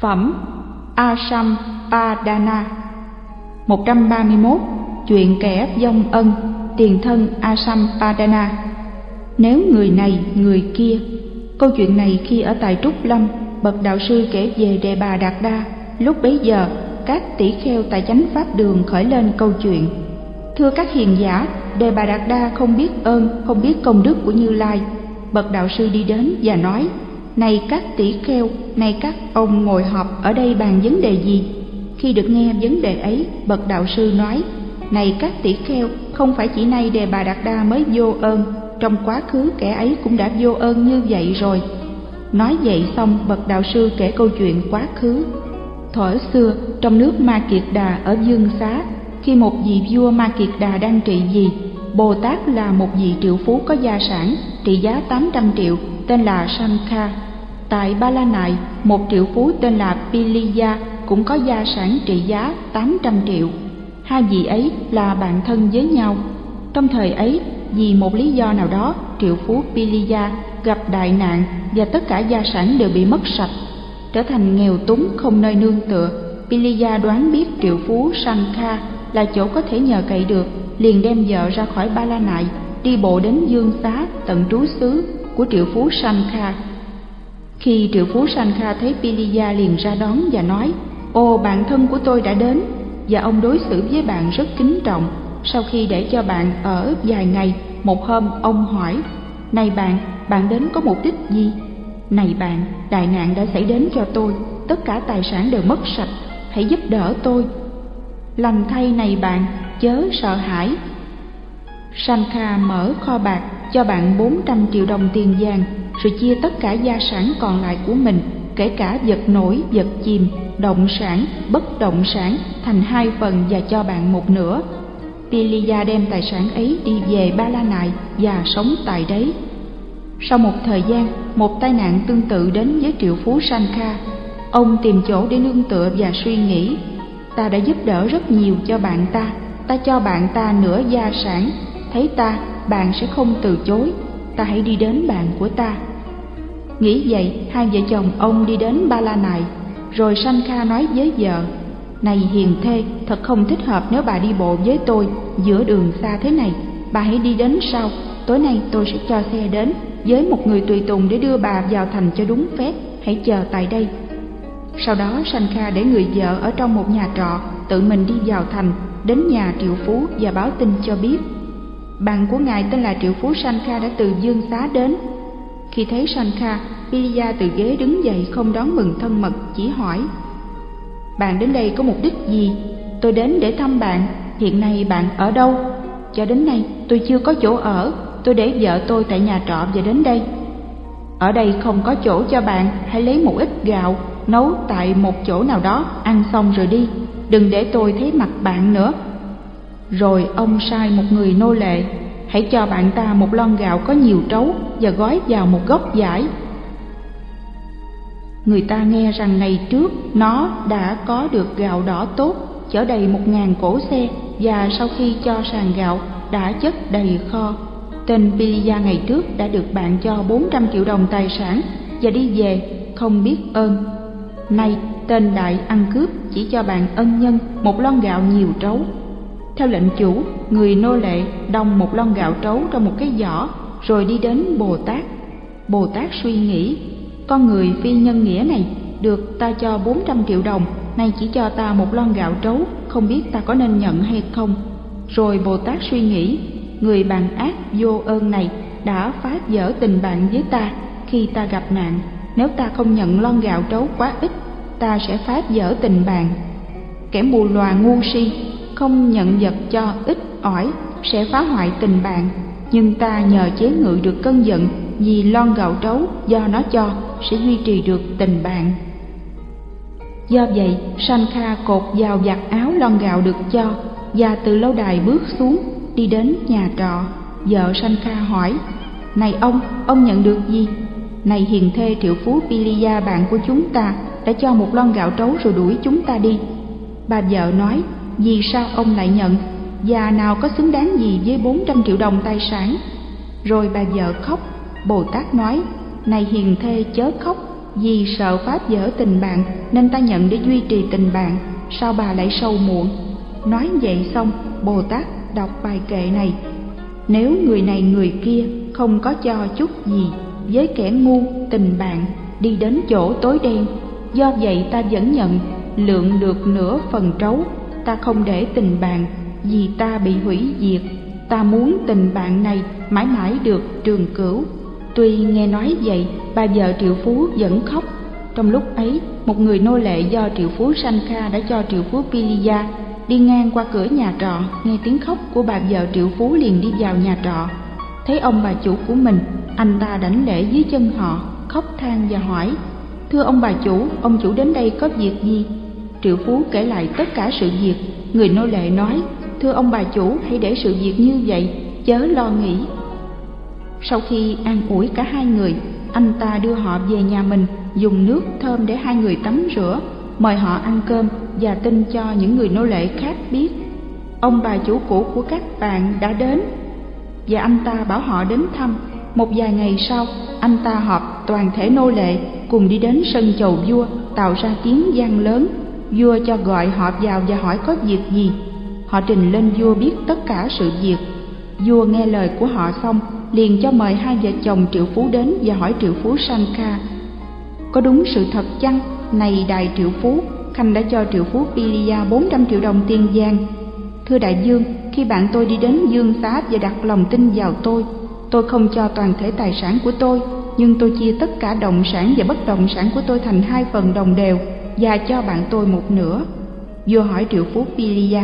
Phẩm Asampadana 131 Chuyện kẻ dông ân Tiền thân Asampadana Nếu người này, người kia Câu chuyện này khi ở tại Trúc Lâm Bậc đạo sư kể về Đề Bà Đạt Đa Lúc bấy giờ các tỷ kheo tại chánh pháp đường khởi lên câu chuyện. Thưa các hiền giả, Đề Bà Đạt Đa không biết ơn, không biết công đức của Như Lai. Bậc đạo sư đi đến và nói này các tỷ kheo, này các ông ngồi họp ở đây bàn vấn đề gì? Khi được nghe vấn đề ấy, bậc đạo sư nói, này các tỷ kheo, không phải chỉ nay đề bà Đạt Đa mới vô ơn, trong quá khứ kẻ ấy cũng đã vô ơn như vậy rồi. Nói vậy xong, bậc đạo sư kể câu chuyện quá khứ. Thuở xưa, trong nước Ma Kiệt Đà ở Dương Xá, khi một vị vua Ma Kiệt Đà đang trị gì, Bồ Tát là một vị triệu phú có gia sản, trị giá 800 triệu, tên là Sankha. Tại Ba La Nại, một triệu phú tên là Piliya cũng có gia sản trị giá 800 triệu. Hai vị ấy là bạn thân với nhau. Trong thời ấy, vì một lý do nào đó, triệu phú Piliya gặp đại nạn và tất cả gia sản đều bị mất sạch, trở thành nghèo túng không nơi nương tựa. Piliya đoán biết triệu phú Sankha là chỗ có thể nhờ cậy được, liền đem vợ ra khỏi Ba La Nại, đi bộ đến Dương Xá tận trú xứ của triệu phú Sankha khi triệu phú Sankha thấy Piliya liền ra đón và nói, Ồ bạn thân của tôi đã đến, và ông đối xử với bạn rất kính trọng. Sau khi để cho bạn ở vài ngày, một hôm ông hỏi, Này bạn, bạn đến có mục đích gì? Này bạn, đại nạn đã xảy đến cho tôi, tất cả tài sản đều mất sạch, hãy giúp đỡ tôi. Lành thay này bạn, chớ sợ hãi. Sankha mở kho bạc cho bạn 400 triệu đồng tiền vàng rồi chia tất cả gia sản còn lại của mình kể cả vật nổi vật chìm động sản bất động sản thành hai phần và cho bạn một nửa Piliya đem tài sản ấy đi về Ba La Nại và sống tại đấy. Sau một thời gian, một tai nạn tương tự đến với triệu phú Sankha. Ông tìm chỗ để nương tựa và suy nghĩ. Ta đã giúp đỡ rất nhiều cho bạn ta, ta cho bạn ta nửa gia sản. Thấy ta, bạn sẽ không từ chối, ta hãy đi đến bạn của ta. Nghĩ vậy, hai vợ chồng ông đi đến Ba La Nại, rồi Sanh Kha nói với vợ, Này hiền thê, thật không thích hợp nếu bà đi bộ với tôi giữa đường xa thế này, bà hãy đi đến sau, tối nay tôi sẽ cho xe đến với một người tùy tùng để đưa bà vào thành cho đúng phép, hãy chờ tại đây. Sau đó Sanh Kha để người vợ ở trong một nhà trọ, tự mình đi vào thành, đến nhà triệu phú và báo tin cho biết. Bạn của ngài tên là triệu phú Sanh Kha đã từ Dương Xá đến, khi thấy Sankha, Piliya từ ghế đứng dậy không đón mừng thân mật, chỉ hỏi Bạn đến đây có mục đích gì? Tôi đến để thăm bạn, hiện nay bạn ở đâu? Cho đến nay tôi chưa có chỗ ở, tôi để vợ tôi tại nhà trọ và đến đây. Ở đây không có chỗ cho bạn, hãy lấy một ít gạo, nấu tại một chỗ nào đó, ăn xong rồi đi. Đừng để tôi thấy mặt bạn nữa. Rồi ông sai một người nô lệ, hãy cho bạn ta một lon gạo có nhiều trấu và gói vào một góc giải người ta nghe rằng ngày trước nó đã có được gạo đỏ tốt, chở đầy một ngàn cổ xe và sau khi cho sàn gạo đã chất đầy kho. Tên Piliya ngày trước đã được bạn cho 400 triệu đồng tài sản và đi về, không biết ơn. Nay tên đại ăn cướp chỉ cho bạn ân nhân một lon gạo nhiều trấu theo lệnh chủ, người nô lệ đồng một lon gạo trấu trong một cái giỏ rồi đi đến Bồ Tát. Bồ Tát suy nghĩ, con người phi nhân nghĩa này được ta cho 400 triệu đồng, nay chỉ cho ta một lon gạo trấu, không biết ta có nên nhận hay không. Rồi Bồ Tát suy nghĩ, người bạn ác vô ơn này đã phá vỡ tình bạn với ta khi ta gặp nạn. Nếu ta không nhận lon gạo trấu quá ít, ta sẽ phá vỡ tình bạn. Kẻ mù lòa ngu si không nhận vật cho ít ỏi sẽ phá hoại tình bạn. Nhưng ta nhờ chế ngự được cơn giận, vì lon gạo trấu do nó cho, sẽ duy trì được tình bạn. Do vậy, sankha cột vào giặt áo lon gạo được cho, và từ lâu đài bước xuống, đi đến nhà trọ. Vợ sankha hỏi, này ông ông nhận được gì? Này hiền thê triệu phú piliya bạn của chúng ta đã cho một lon gạo trấu rồi đuổi chúng ta đi. Bà vợ nói vì sao ông lại nhận? Và nào có xứng đáng gì với 400 triệu đồng tài sản? Rồi bà vợ khóc. Bồ tát nói, này hiền thê chớ khóc, vì sợ pháp dở tình bạn nên ta nhận để duy trì tình bạn, sao bà lại sâu muộn? Nói vậy xong, bồ tát đọc bài kệ này. Nếu người này người kia không có cho chút gì với kẻ ngu tình bạn đi đến chỗ tối đen, do vậy ta vẫn nhận lượng được nửa phần trấu ta không để tình bạn, vì ta bị hủy diệt. Ta muốn tình bạn này mãi mãi được trường cửu tuy nghe nói vậy, bà vợ triệu phú vẫn khóc. Trong lúc ấy, một người nô lệ do triệu phú sanh kha đã cho triệu phú piliya đi ngang qua cửa nhà trọ, nghe tiếng khóc của bà vợ triệu phú liền đi vào nhà trọ. Thấy ông bà chủ của mình, anh ta đảnh lễ dưới chân họ, khóc than và hỏi, thưa ông bà chủ, ông chủ đến đây có việc gì? Triệu phú kể lại tất cả sự việc. Người nô lệ nói, thưa ông bà chủ, hãy để sự việc như vậy, chớ lo nghĩ. Sau khi an ủi cả hai người, anh ta đưa họ về nhà mình, dùng nước thơm để hai người tắm rửa, mời họ ăn cơm và tin cho những người nô lệ khác biết, ông bà chủ cũ của các bạn đã đến. Và anh ta bảo họ đến thăm. Một vài ngày sau, anh ta họp toàn thể nô lệ cùng đi đến sân chầu vua, tạo ra tiếng gian lớn vua cho gọi họ vào và hỏi có việc gì. Họ trình lên vua biết tất cả sự việc. Vua nghe lời của họ xong, liền cho mời hai vợ chồng triệu phú đến và hỏi triệu phú sanka có đúng sự thật chăng? Này đại triệu phú, khanh đã cho triệu phú pilia bốn trăm triệu đồng tiền vàng. Thưa đại dương, khi bạn tôi đi đến dương xá và đặt lòng tin vào tôi tôi không cho toàn thể tài sản của tôi, nhưng tôi chia tất cả động sản và bất động sản của tôi thành hai phần đồng đều và cho bạn tôi một nửa. Vua hỏi triệu phú pilia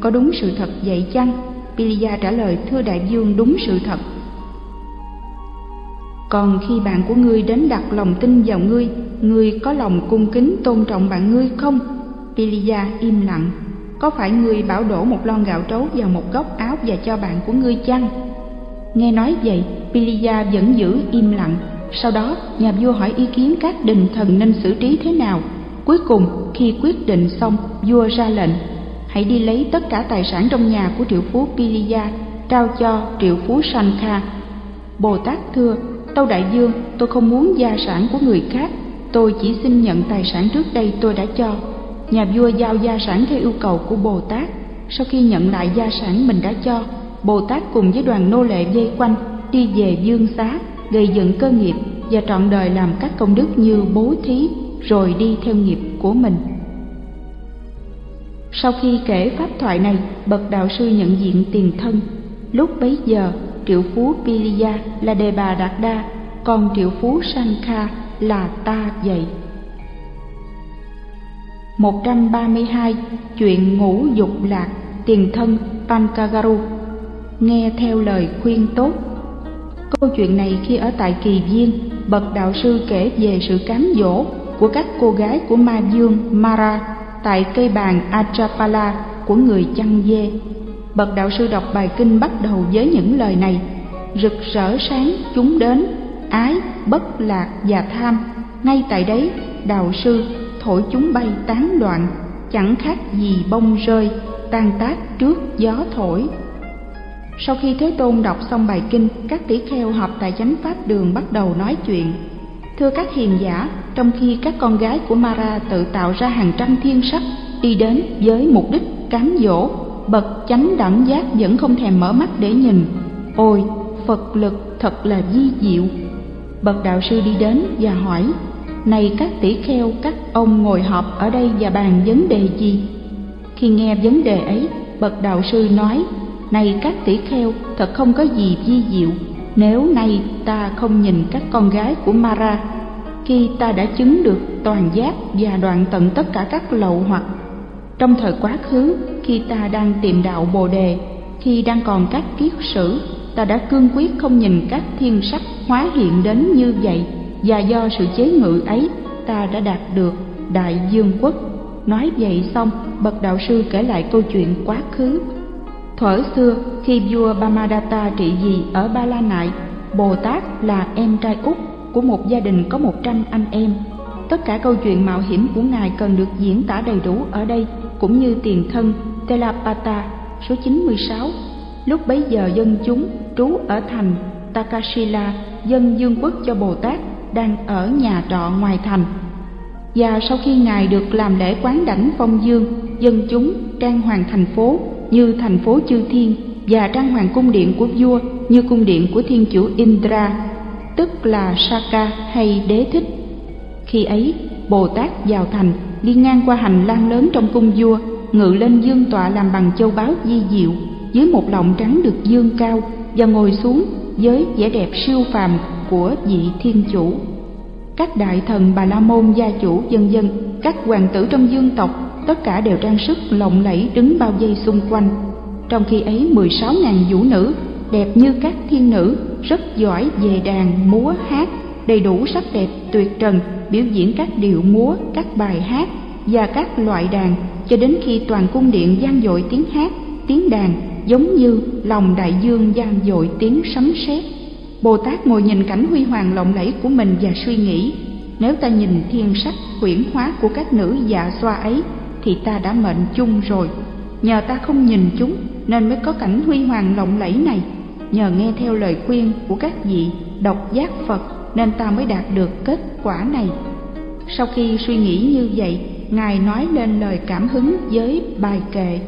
có đúng sự thật vậy chăng? Pilia trả lời, thưa đại vương, đúng sự thật. Còn khi bạn của ngươi đến đặt lòng tin vào ngươi ngươi có lòng cung kính tôn trọng bạn ngươi không? Pilia im lặng. Có phải ngươi bảo đổ một lon gạo trấu vào một góc áo và cho bạn của ngươi chăng? Nghe nói vậy pilia vẫn giữ im lặng. Sau đó, nhà vua hỏi ý kiến các đình thần nên xử trí thế nào cuối cùng, khi quyết định xong, vua ra lệnh, hãy đi lấy tất cả tài sản trong nhà của triệu phú Piliya trao cho triệu phú sankha. Bồ tát thưa, tâu đại dương, tôi không muốn gia sản của người khác, tôi chỉ xin nhận tài sản trước đây tôi đã cho. Nhà vua giao gia sản theo yêu cầu của bồ tát. Sau khi nhận lại gia sản mình đã cho, bồ tát cùng với đoàn nô lệ dây quanh, đi về dương xá, gây dựng cơ nghiệp và trọn đời làm các công đức như bố thí rồi đi theo nghiệp của mình. Sau khi kể pháp thoại này bậc đạo sư nhận diện tiền thân. Lúc bấy giờ triệu phú Piliya là đề bà Đạt Đa, còn triệu phú Sankha là ta dạy. 132. Chuyện ngũ dục lạc, tiền thân Pankagaru. Nghe theo lời khuyên tốt. Câu chuyện này khi ở tại Kỳ Viên, bậc đạo sư kể về sự cám dỗ của các cô gái của Ma Dương Mara tại cây bàn Achapala của người chăn dê. Bậc đạo sư đọc bài kinh bắt đầu với những lời này. Rực rỡ sáng, chúng đến, ái, bất lạc và tham. Ngay tại đấy, đạo sư, thổi chúng bay tán loạn, chẳng khác gì bông rơi, tan tác trước gió thổi. Sau khi thế tôn đọc xong bài kinh, các tỷ kheo họp tại chánh pháp đường bắt đầu nói chuyện thưa các hiền giả, trong khi các con gái của mara tự tạo ra hàng trăm thiên sắc, đi đến với mục đích cám dỗ, bậc chánh đẳng giác vẫn không thèm mở mắt để nhìn. Ôi, phật lực thật là di diệu. Bậc đạo sư đi đến và hỏi, này các tỷ kheo, các ông ngồi họp ở đây và bàn vấn đề gì? Khi nghe vấn đề ấy, bậc đạo sư nói, này các tỷ kheo, thật không có gì di diệu nếu nay ta không nhìn các con gái của mara, khi ta đã chứng được toàn giác và đoạn tận tất cả các lậu hoặc, trong thời quá khứ, khi ta đang tìm đạo bồ đề, khi đang còn các kiết sử, ta đã cương quyết không nhìn các thiên sắc hóa hiện đến như vậy và do sự chế ngự ấy, ta đã đạt được đại dương quốc. Nói vậy xong, bậc đạo sư kể lại câu chuyện quá khứ thuở xưa khi vua Bamadatta trị vì ở Ba La Nại Bồ Tát là em trai út của một gia đình có một trăm anh em tất cả câu chuyện mạo hiểm của ngài cần được diễn tả đầy đủ ở đây cũng như tiền thân Telapata số 96. Lúc bấy giờ dân chúng trú ở thành Takashila dân dương quốc cho Bồ Tát đang ở nhà trọ ngoài thành. Và sau khi Ngài được làm lễ quán đảnh phong dương, dân chúng trang hoàng thành phố như thành phố chư thiên và trang hoàng cung điện của vua như cung điện của thiên chủ Indra, tức là Saka hay Đế Thích. Khi ấy, Bồ Tát vào thành, đi ngang qua hành lang lớn trong cung vua, ngự lên dương tọa làm bằng châu báu di diệu, dưới một lọng trắng được dương cao và ngồi xuống với vẻ đẹp siêu phàm của vị thiên chủ. Các đại thần Bà La Môn gia chủ dân dân, các hoàng tử trong dương tộc, tất cả đều trang sức lộng lẫy đứng bao dây xung quanh. Trong khi ấy 16.000 vũ nữ, đẹp như các thiên nữ, rất giỏi về đàn, múa, hát, đầy đủ sắc đẹp tuyệt trần, biểu diễn các điệu múa, các bài hát và các loại đàn cho đến khi toàn cung điện gian dội tiếng hát, tiếng đàn giống như lòng đại dương gian dội tiếng sấm sét. Bồ Tát ngồi nhìn cảnh huy hoàng lộng lẫy của mình và suy nghĩ, nếu ta nhìn thiên sắc quyển hóa của các nữ dạ xoa ấy thì ta đã mệnh chung rồi. Nhờ ta không nhìn chúng nên mới có cảnh huy hoàng lộng lẫy này. Nhờ nghe theo lời khuyên của các vị độc giác Phật nên ta mới đạt được kết quả này. Sau khi suy nghĩ như vậy, Ngài nói lên lời cảm hứng với bài kệ.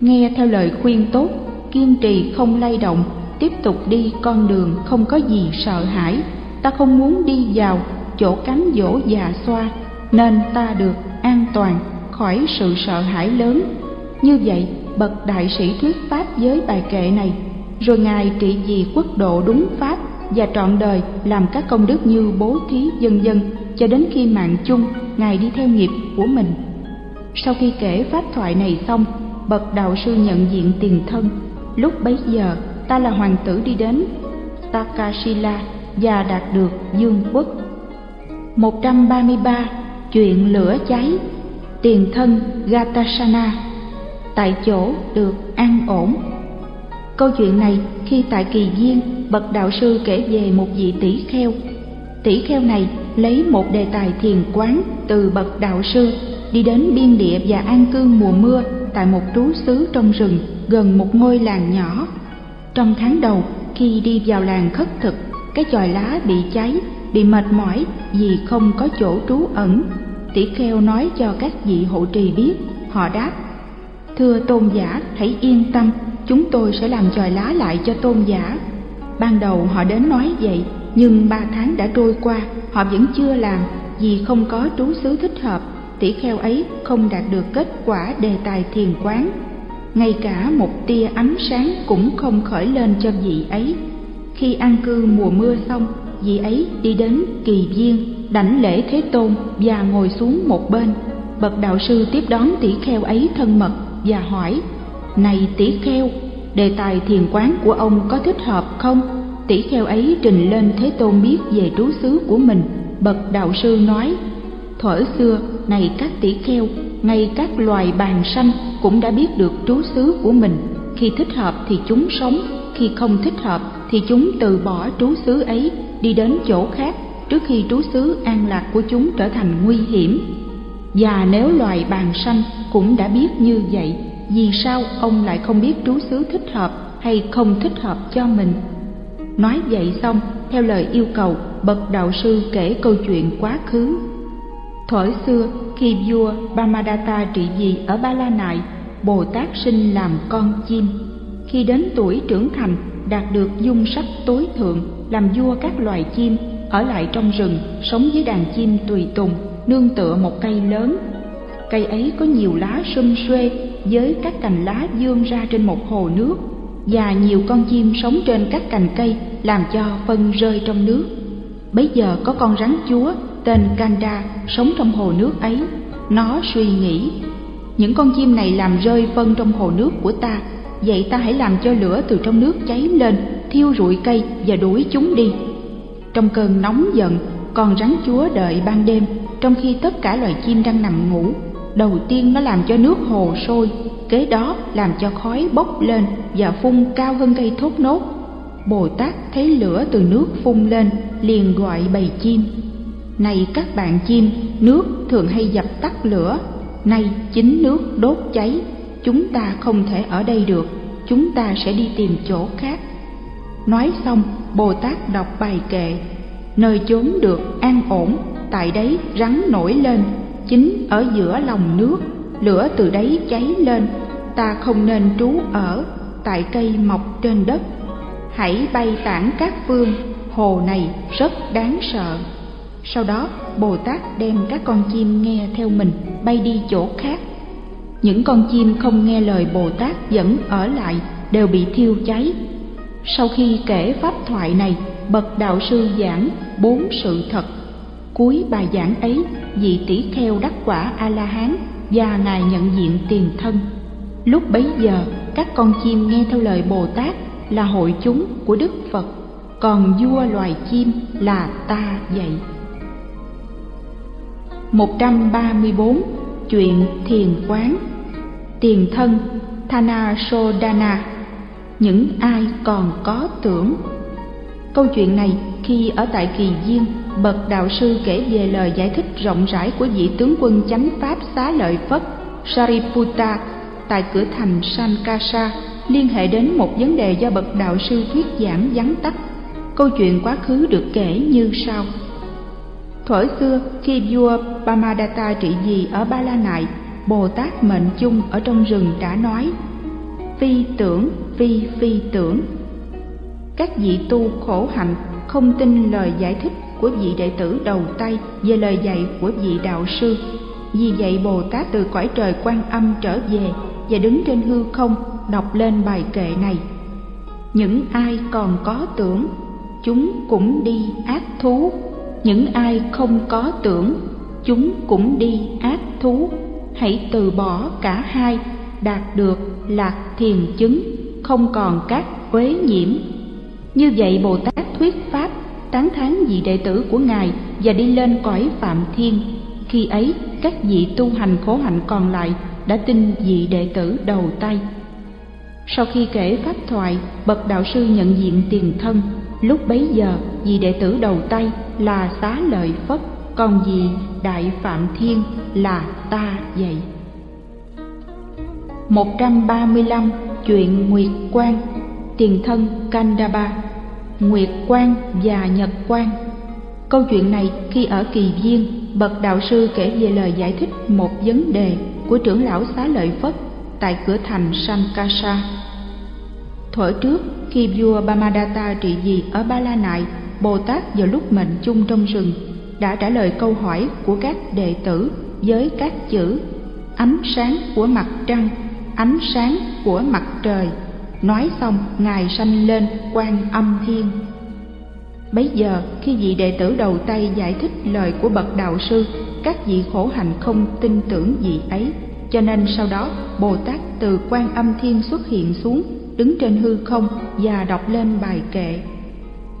Nghe theo lời khuyên tốt, kiên trì không lay động, tiếp tục đi con đường không có gì sợ hãi. Ta không muốn đi vào chỗ cám dỗ già xoa, nên ta được an toàn khỏi sự sợ hãi lớn. Như vậy, bậc đại sĩ thuyết pháp với bài kệ này, rồi Ngài trị vì quốc độ đúng pháp và trọn đời làm các công đức như bố thí dân dân cho đến khi mạng chung ngài đi theo nghiệp của mình. Sau khi kể pháp thoại này xong bậc đạo sư nhận diện tiền thân. Lúc bấy giờ ta là hoàng tử đi đến takashila và đạt được dương quốc. 133 chuyện lửa cháy tiền thân gatasana tại chỗ được an ổn. Câu chuyện này khi tại kỳ viên bậc đạo sư kể về một vị tỷ kheo. Tỷ kheo này lấy một đề tài thiền quán từ bậc đạo sư, đi đến biên địa và an cư mùa mưa tại một trú xứ trong rừng gần một ngôi làng nhỏ. Trong tháng đầu, khi đi vào làng khất thực, cái chòi lá bị cháy, bị mệt mỏi vì không có chỗ trú ẩn tỷ kheo nói cho các vị hộ trì biết, họ đáp, thưa tôn giả, hãy yên tâm, chúng tôi sẽ làm chòi lá lại cho tôn giả. Ban đầu họ đến nói vậy, nhưng ba tháng đã trôi qua, họ vẫn chưa làm, vì không có trú xứ thích hợp, tỷ kheo ấy không đạt được kết quả đề tài thiền quán. Ngay cả một tia ánh sáng cũng không khởi lên cho vị ấy. Khi an cư mùa mưa xong, vị ấy đi đến kỳ viên đảnh lễ thế tôn và ngồi xuống một bên. Bậc đạo sư tiếp đón tỷ kheo ấy thân mật và hỏi, này tỷ kheo, đề tài thiền quán của ông có thích hợp không? Tỷ kheo ấy trình lên thế tôn biết về trú xứ của mình. Bậc đạo sư nói, thuở xưa, này các tỷ kheo, ngay các loài bàn sanh cũng đã biết được trú xứ của mình. Khi thích hợp thì chúng sống, khi không thích hợp thì chúng từ bỏ trú xứ ấy, đi đến chỗ khác trước khi trú xứ an lạc của chúng trở thành nguy hiểm. Và nếu loài bàn sanh cũng đã biết như vậy, vì sao ông lại không biết trú xứ thích hợp hay không thích hợp cho mình? Nói vậy xong, theo lời yêu cầu, bậc đạo sư kể câu chuyện quá khứ. Thuở xưa, khi vua bamadatta trị vì ở Ba La Nại, Bồ Tát sinh làm con chim. Khi đến tuổi trưởng thành, đạt được dung sắc tối thượng, làm vua các loài chim ở lại trong rừng, sống với đàn chim tùy tùng, nương tựa một cây lớn. Cây ấy có nhiều lá sum xuê với các cành lá dương ra trên một hồ nước, và nhiều con chim sống trên các cành cây làm cho phân rơi trong nước. Bấy giờ có con rắn chúa tên Kanda sống trong hồ nước ấy. Nó suy nghĩ, những con chim này làm rơi phân trong hồ nước của ta, vậy ta hãy làm cho lửa từ trong nước cháy lên, thiêu rụi cây và đuổi chúng đi trong cơn nóng giận con rắn chúa đợi ban đêm, trong khi tất cả loài chim đang nằm ngủ. Đầu tiên nó làm cho nước hồ sôi, kế đó làm cho khói bốc lên và phun cao hơn cây thốt nốt. Bồ tát thấy lửa từ nước phun lên, liền gọi bầy chim. Này các bạn chim, nước thường hay dập tắt lửa. Nay chính nước đốt cháy. Chúng ta không thể ở đây được. Chúng ta sẽ đi tìm chỗ khác. Nói xong bồ tát đọc bài kệ, nơi chốn được an ổn, tại đấy rắn nổi lên, chính ở giữa lòng nước, lửa từ đấy cháy lên, ta không nên trú ở tại cây mọc trên đất. Hãy bay tản các phương, hồ này rất đáng sợ. Sau đó bồ tát đem các con chim nghe theo mình, bay đi chỗ khác. Những con chim không nghe lời bồ tát dẫn ở lại, đều bị thiêu cháy sau khi kể pháp thoại này, bậc đạo sư giảng bốn sự thật. Cuối bài giảng ấy, vị tỷ kheo đắc quả a la hán và ngài nhận diện tiền thân. Lúc bấy giờ, các con chim nghe theo lời bồ tát là hội chúng của đức phật, còn vua loài chim là ta vậy. 134 chuyện thiền quán. Tiền thân thana sodana những ai còn có tưởng. Câu chuyện này khi ở tại kỳ viên bậc đạo sư kể về lời giải thích rộng rãi của vị tướng quân chánh pháp xá lợi phất, sariputta, tại cửa thành sankasa, liên hệ đến một vấn đề do bậc đạo sư thuyết giảng vắn tắt. Câu chuyện quá khứ được kể như sau. Thuở xưa, khi vua Pamadatta trị vì ở Ba La Nại, Bồ Tát mệnh chung ở trong rừng đã nói Phi tưởng, phi phi tưởng. Các vị tu khổ hạnh không tin lời giải thích của vị đệ tử đầu tay về lời dạy của vị đạo sư. Vì vậy bồ tát từ cõi trời quan âm trở về và đứng trên hư không đọc lên bài kệ này. Những ai còn có tưởng chúng cũng đi ác thú. Những ai không có tưởng chúng cũng đi ác thú. Hãy từ bỏ cả hai đạt được lạc thiền chứng, không còn các uế nhiễm. Như vậy bồ tát thuyết pháp tán thán vị đệ tử của ngài và đi lên cõi phạm thiên. Khi ấy, các vị tu hành khổ hạnh còn lại đã tin vị đệ tử đầu tay. Sau khi kể pháp thoại, bậc đạo sư nhận diện tiền thân. Lúc bấy giờ, vị đệ tử đầu tay là xá lợi phất, còn vị đại phạm thiên là ta vậy 135 chuyện Nguyệt Quang Tiền thân Kandaba Nguyệt Quang và Nhật Quang Câu chuyện này khi ở Kỳ Viên, bậc đạo sư kể về lời giải thích một vấn đề của trưởng lão xá lợi Phất tại cửa thành Sankasa. Thuở trước, khi vua Bamadatta trị vì ở Ba La Nại, Bồ Tát vào lúc mệnh chung trong rừng đã trả lời câu hỏi của các đệ tử với các chữ ánh sáng của mặt trăng, ánh sáng của mặt trời. Nói xong, Ngài sanh lên quan âm thiên. Bấy giờ khi vị đệ tử đầu tay giải thích lời của bậc đạo sư các vị khổ hạnh không tin tưởng vị ấy. Cho nên sau đó bồ tát từ quan âm thiên xuất hiện xuống đứng trên hư không và đọc lên bài kệ.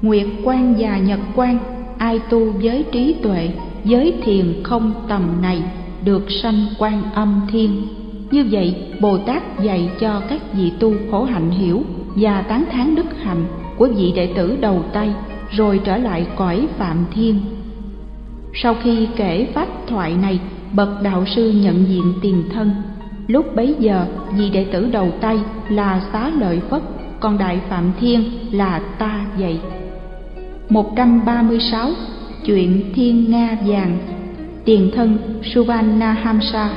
Nguyệt quan và nhật quan ai tu với trí tuệ với thiền không tầm này được sanh quan âm thiên như vậy, bồ tát dạy cho các vị tu khổ hạnh hiểu và tán thán đức hạnh của vị đệ tử đầu tay, rồi trở lại cõi phạm thiên. Sau khi kể pháp thoại này, bậc đạo sư nhận diện tiền thân. Lúc bấy giờ, vị đệ tử đầu tay là xá lợi phất, còn đại phạm thiên là ta vậy 136 chuyện thiên nga vàng. Tiền thân Suvannahamsa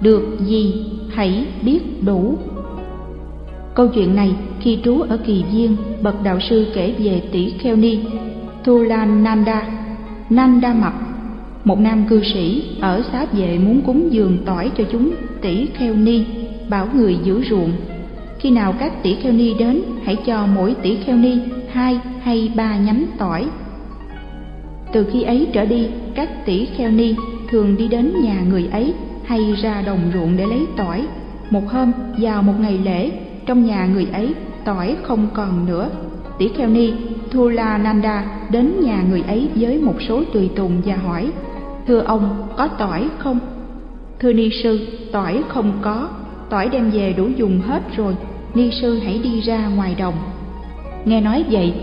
được gì hãy biết đủ Câu chuyện này khi trú ở Kỳ Viên, bậc đạo sư kể về tỷ kheo ni Thulan Nanda, Nanda Mập, một nam cư sĩ ở xá vệ muốn cúng dường tỏi cho chúng tỷ kheo ni, bảo người giữ ruộng. Khi nào các tỷ kheo ni đến, hãy cho mỗi tỷ kheo ni hai hay ba nhánh tỏi. Từ khi ấy trở đi, các tỷ kheo ni thường đi đến nhà người ấy hay ra đồng ruộng để lấy tỏi. Một hôm vào một ngày lễ, trong nhà người ấy tỏi không còn nữa. Tỷ kheo ni thula nanda đến nhà người ấy với một số tùy tùng và hỏi thưa ông có tỏi không? Thưa ni sư tỏi không có. Tỏi đem về đủ dùng hết rồi. Ni sư hãy đi ra ngoài đồng. Nghe nói vậy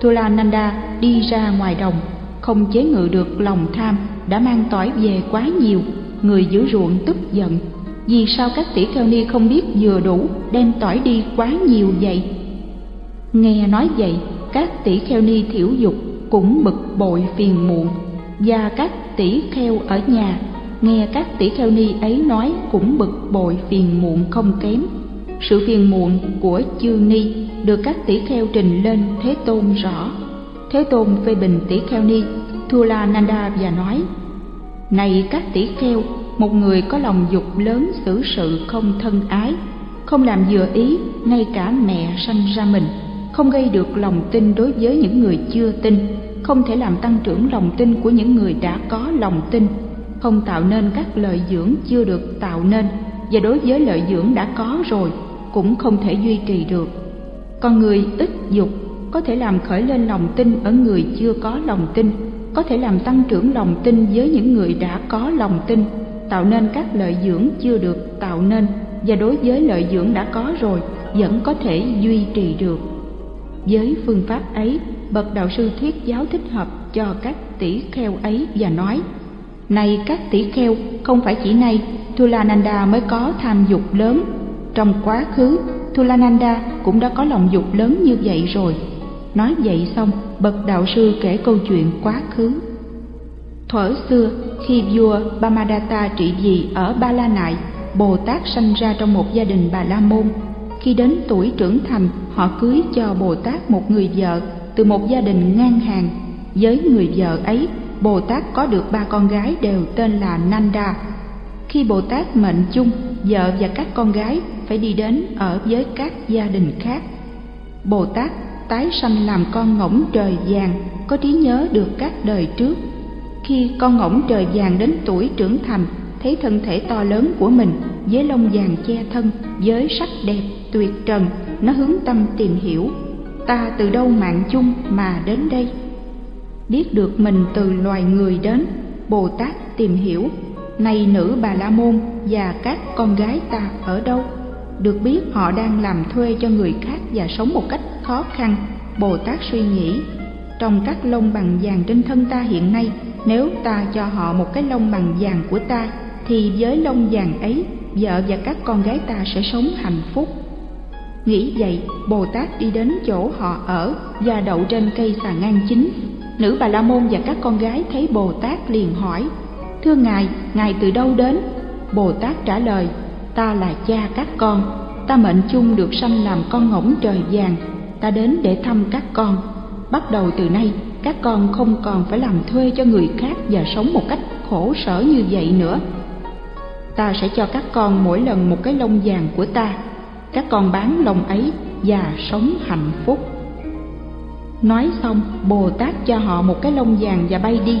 thula nanda đi ra ngoài đồng không chế ngự được lòng tham đã mang tỏi về quá nhiều người giữ ruộng tức giận. Vì sao các tỷ kheo ni không biết vừa đủ, đem tỏi đi quá nhiều vậy? Nghe nói vậy, các tỷ kheo ni thiểu dục cũng bực bội phiền muộn. Và các tỷ kheo ở nhà, nghe các tỷ kheo ni ấy nói cũng bực bội phiền muộn không kém. Sự phiền muộn của chư ni được các tỷ kheo trình lên thế tôn rõ. Thế tôn phê bình tỷ kheo ni, thula nanda và nói này các tỷ kheo, một người có lòng dục lớn xử sự không thân ái, không làm vừa ý, ngay cả mẹ sanh ra mình, không gây được lòng tin đối với những người chưa tin, không thể làm tăng trưởng lòng tin của những người đã có lòng tin, không tạo nên các lợi dưỡng chưa được tạo nên, và đối với lợi dưỡng đã có rồi, cũng không thể duy trì được. Con người ít dục, có thể làm khởi lên lòng tin ở người chưa có lòng tin có thể làm tăng trưởng lòng tin với những người đã có lòng tin, tạo nên các lợi dưỡng chưa được tạo nên, và đối với lợi dưỡng đã có rồi, vẫn có thể duy trì được. Với phương pháp ấy, bậc đạo sư thuyết giáo thích hợp cho các tỷ kheo ấy và nói, này các tỷ kheo, không phải chỉ nay thulananda mới có tham dục lớn. Trong quá khứ, thulananda cũng đã có lòng dục lớn như vậy rồi. Nói vậy xong bậc đạo sư kể câu chuyện quá khứ. Thuở xưa, khi vua Bamadatta trị vì ở Ba La Nại, Bồ Tát sanh ra trong một gia đình Bà La Môn. Khi đến tuổi trưởng thành, họ cưới cho Bồ Tát một người vợ từ một gia đình ngang hàng. Với người vợ ấy, Bồ Tát có được ba con gái đều tên là Nanda. Khi Bồ Tát mệnh chung, vợ và các con gái phải đi đến ở với các gia đình khác. Bồ Tát tái sanh làm con ngỗng trời vàng, có trí nhớ được các đời trước. Khi con ngỗng trời vàng đến tuổi trưởng thành, thấy thân thể to lớn của mình với lông vàng che thân, với sắc đẹp tuyệt trần, nó hướng tâm tìm hiểu, ta từ đâu mạng chung mà đến đây? Biết được mình từ loài người đến, bồ tát tìm hiểu nay nữ bà la môn và các con gái ta ở đâu? Được biết họ đang làm thuê cho người khác và sống một cách khó khăn. Bồ tát suy nghĩ, trong các lông bằng vàng trên thân ta hiện nay, nếu ta cho họ một cái lông bằng vàng của ta, thì với lông vàng ấy, vợ và các con gái ta sẽ sống hạnh phúc. Nghĩ vậy, bồ tát đi đến chỗ họ ở và đậu trên cây xà ngang chính. Nữ bà la môn và các con gái thấy bồ tát liền hỏi, thưa ngài ngài từ đâu đến? Bồ tát trả lời ta là cha các con. Ta mệnh chung được sanh làm con ngỗng trời vàng. Ta đến để thăm các con. Bắt đầu từ nay, các con không còn phải làm thuê cho người khác và sống một cách khổ sở như vậy nữa. Ta sẽ cho các con mỗi lần một cái lông vàng của ta. Các con bán lông ấy và sống hạnh phúc. Nói xong, bồ tát cho họ một cái lông vàng và bay đi.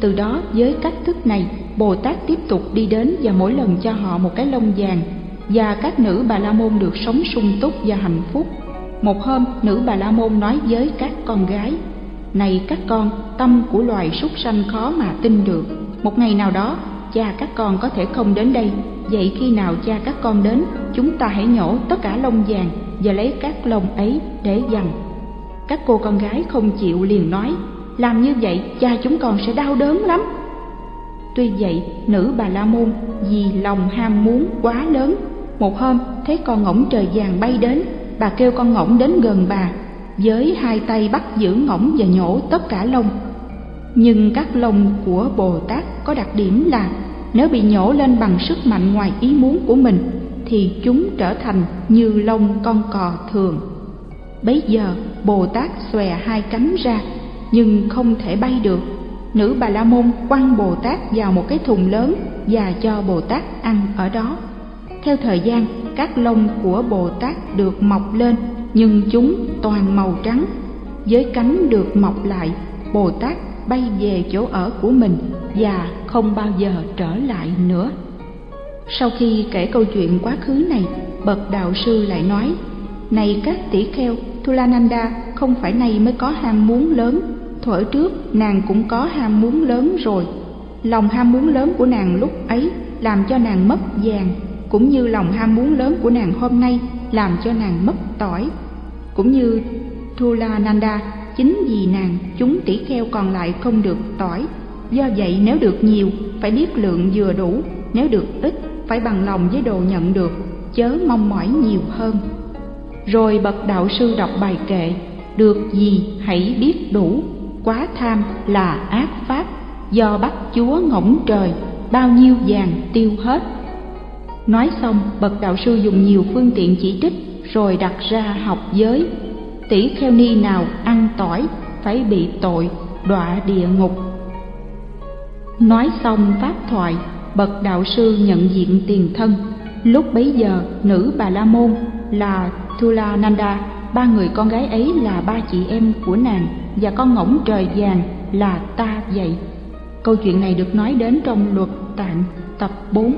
Từ đó, với cách thức này bồ tát tiếp tục đi đến và mỗi lần cho họ một cái lông vàng, và các nữ bà la môn được sống sung túc và hạnh phúc. Một hôm, nữ bà la môn nói với các con gái, này các con, tâm của loài súc sanh khó mà tin được. Một ngày nào đó, cha các con có thể không đến đây. Vậy khi nào cha các con đến, chúng ta hãy nhổ tất cả lông vàng và lấy các lông ấy để dành các cô con gái không chịu liền nói, làm như vậy, cha chúng con sẽ đau đớn lắm tuy vậy, nữ bà la môn vì lòng ham muốn quá lớn. Một hôm, thấy con ngỗng trời vàng bay đến, bà kêu con ngỗng đến gần bà, với hai tay bắt giữ ngỗng và nhổ tất cả lông. Nhưng các lông của bồ tát có đặc điểm là nếu bị nhổ lên bằng sức mạnh ngoài ý muốn của mình, thì chúng trở thành như lông con cò thường. Bấy giờ, bồ tát xòe hai cánh ra, nhưng không thể bay được nữ bà la môn quăng bồ tát vào một cái thùng lớn và cho bồ tát ăn ở đó. Theo thời gian, các lông của bồ tát được mọc lên, nhưng chúng toàn màu trắng. Với cánh được mọc lại, bồ tát bay về chỗ ở của mình và không bao giờ trở lại nữa. Sau khi kể câu chuyện quá khứ này, bậc đạo sư lại nói, này các tỷ kheo, thulananda không phải nay mới có ham muốn lớn thuở trước, nàng cũng có ham muốn lớn rồi. Lòng ham muốn lớn của nàng lúc ấy làm cho nàng mất vàng, cũng như lòng ham muốn lớn của nàng hôm nay làm cho nàng mất tỏi. Cũng như Thula Nanda chính vì nàng chúng tỷ kheo còn lại không được tỏi. Do vậy nếu được nhiều, phải biết lượng vừa đủ, nếu được ít, phải bằng lòng với đồ nhận được, chớ mong mỏi nhiều hơn. Rồi bậc đạo sư đọc bài kệ, được gì hãy biết đủ quá tham là ác pháp, do bắt chúa ngỗng trời, bao nhiêu vàng tiêu hết. Nói xong, bậc đạo sư dùng nhiều phương tiện chỉ trích, rồi đặt ra học giới. Tỷ kheo ni nào ăn tỏi phải bị tội, đọa địa ngục. Nói xong pháp thoại, bậc đạo sư nhận diện tiền thân. Lúc bấy giờ, nữ bà la môn là thula nanda ba người con gái ấy là ba chị em của nàng và con ngỗng trời vàng là ta vậy. Câu chuyện này được nói đến trong luật tạng tập 4